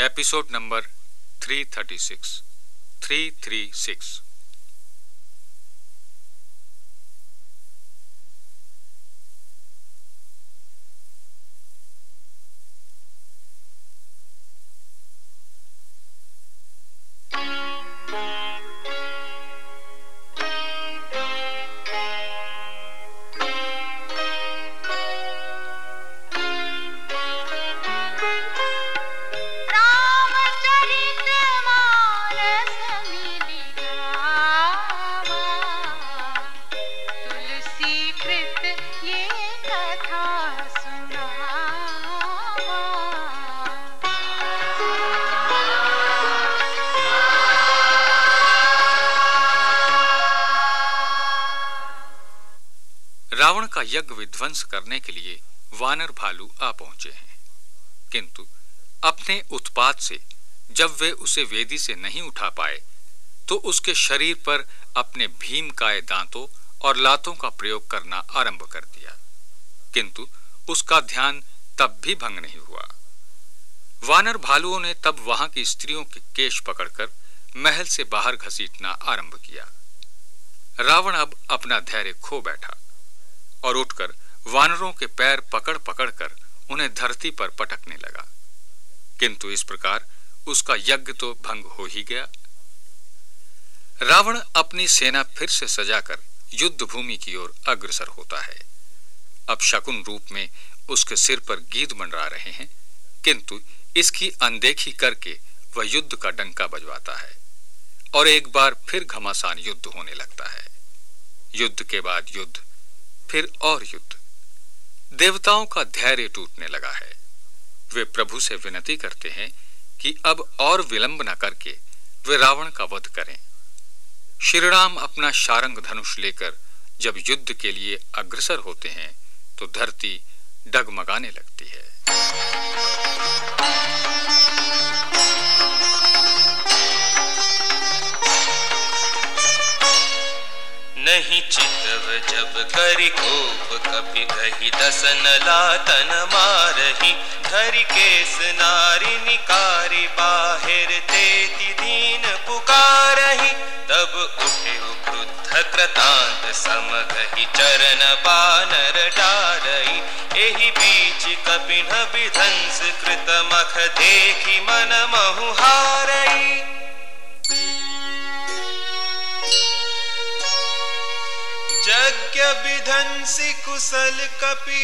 episode number 336 336 Thank you. Ravan का यज्ञ विध्वंस करने के लिए वानर भालू आ पहुँचे हैं। किंतु अपने उत्पात से जब वे उसे वेदी से नहीं उठा पाए तो उसके शरीर पर अपने भीमकाय दांतों और लातों का प्रयोग करना आरंभ कर दिया। किंतु उसका ध्यान तब भी भंग नहीं हुआ। वानर भालुओं ने तब वहाँ की स्त्रियों के केश पकड़कर महल से बाहर घसीटना आरंभ किया। रावण अब अपना धैर्य खो बैठा। और उठकर वानरों के पैर पकड़ पकड़ कर उन्हें धरती पर पटकने लगा। किंतु इस प्रकार उसका यज्ञ तो भंग हो ही गया। रावण अपनी सेना फिर से सजाकर युद्ध भूमि की ओर अग्रसर होता है। अब शकुन रूप में उसके सिर पर गीत मंडरा रहे हैं, किंतु इसकी अनदेखी करके वह युद्ध का डंका बजवाता है और एक बार फिर घमासान युद्ध होने लगता है। युद्ध के बाद युद्ध फिर और युद्ध। देवताओं का धैर्य टूटने लगा है। वे प्रभु से विनती करते हैं कि अब और विलंब न करके वे रावण का वध करें। श्रीराम अपना शारंग धनुष लेकर जब युद्ध के लिए अग्रसर होते हैं तो धरती डगमगाने लगती है। करी कोप कपि कही दसन लातन मारही। धरि केस नारी निकारी बाहिर तेति दीन पुकारही। तब उठे क्रुद्ध कृतांत समगहि चरण बानर डारही। एहि बीच कपिन विध्वंस कृत मख देखी मन महु यज्ञ विधंसी कुशल कपि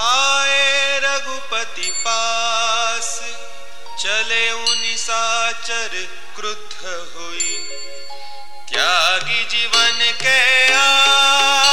आए रघुपति पास। चले निशाचर क्रुद्ध हुई। त्यागी जीवन के आस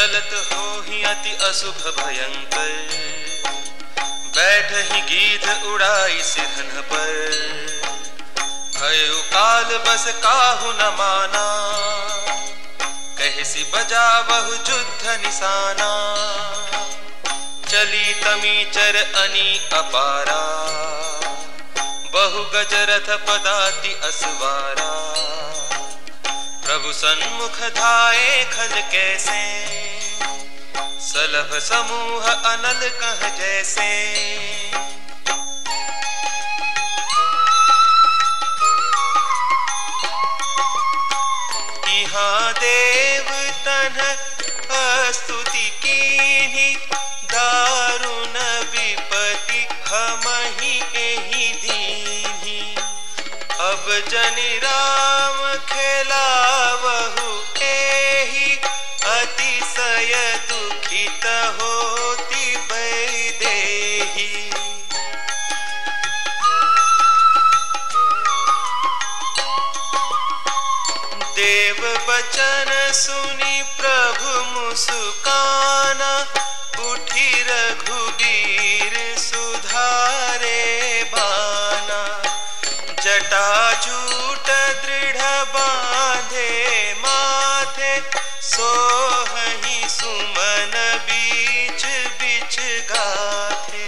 चलत हो ही अति अशुभ भयंकर। बैठ ही गीध उड़ाई सिरहन पर। भयो काल बस काहू न माना। कहसी बजा बहु युद्ध निशाना। चली तमी चर अनी अपारा। बहु गजरथ पदाति असवारा। प्रभु सन्मुख धाये खल कैसे? सलभ समूह अनल कह जैसे। यहाँ देव तन स्तुति की दारुण विपति हम ही एही दीनी अब जनि राम खेलावहु वचन सुनी प्रभु मुसुकाना, उठी रघुबीर सुधारे बाना। जटा झूट दृढ़ बांधे माथे ही सुमन बीच बीच गाथे।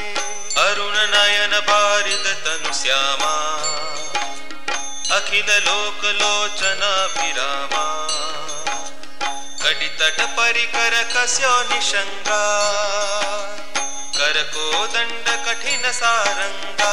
अरुण नयन बारिद तनु श्यामा, अखिल लोक लोचना विरामा। कटि तट परिकर कस्यो निशंगा करको दंड कठिन सारंगा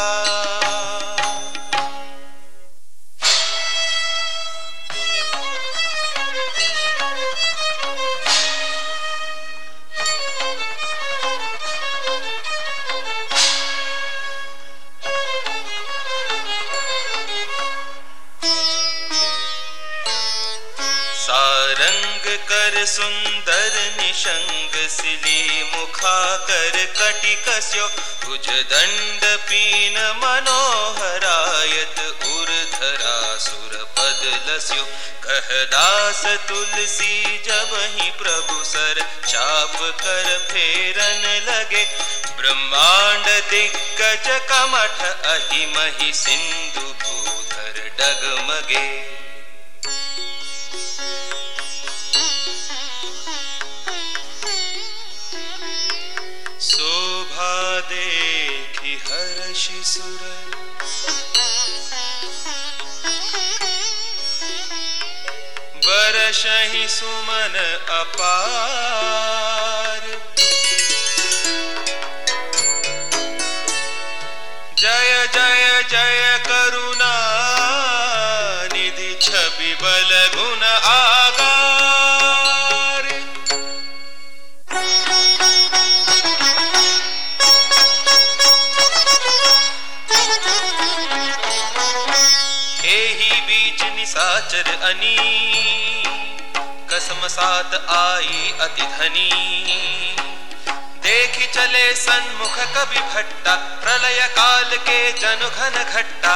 कर सुंदर निशंग सिली मुखा कर कटि कस्यो। भुज दंड पीन मनोहरायत लस्यो। कह दास तुलसी जब ही प्रभु सर चाप कर फेरन लगे। ब्रह्मांड दिग्गज कमठ अहि मही सिंधु भूधर डगमगे। सुर सुमन अपार। जय जय जय करुणा। अति धनी। देखी चले सन्मुख कवि भट्टा, प्रलय काल के जनु घन घट्टा।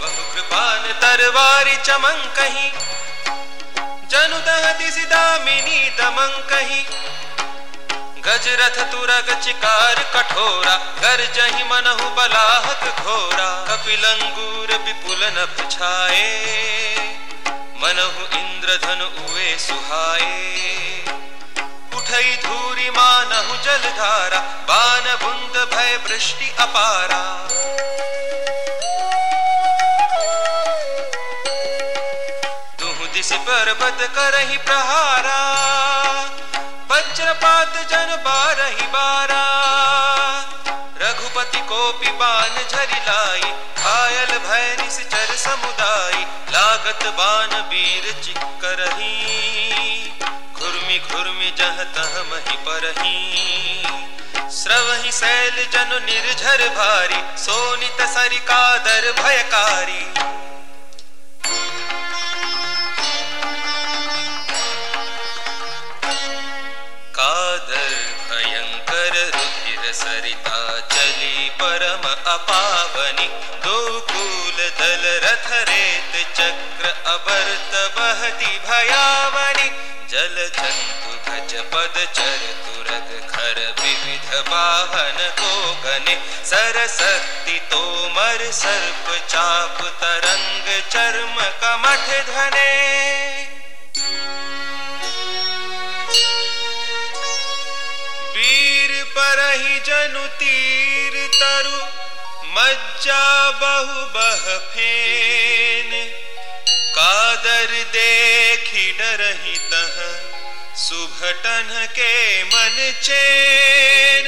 बहु कृपान तरवारी चमन कहीं, जनु दहति सिदामिनी दमन कहीं। गजरथ तुरग चिकार कठोरा कर जहि मनहु बलाहक घोरा। कपिलंगूर विपुल नभ छाए, मनहु इंद्रधन उए सुहाए। उठई धूरी मानहु जलधारा बान बुंद भय वृष्टि अपारा। तुहु दिस पर्वत करहि प्रहारा। वज्रपात जन बारहि बारा। रघुपति कोपि बान झरि लाई। घायल भय निश्चर समुदाय। लागत बान वीर चिक्करही। घुर्मि घुर्मि जह तह मही परही। स्रवहि शैल जनु निर्झर भारी। सोनित सरिकादर भयकारी। सरिता चली परम अपावनी। दो कूल दल रथ रेत चक्र अबर्त बहती भयावनी। जल जंतु गज पद चर तुरग खर विविध वाहन को गने सरस्वती तोमर सर्प चाप तरंग चर्म कमठ धने मज्जा बहु बह फेन। कादर देखी डरही तह सुभटन के मन चैन।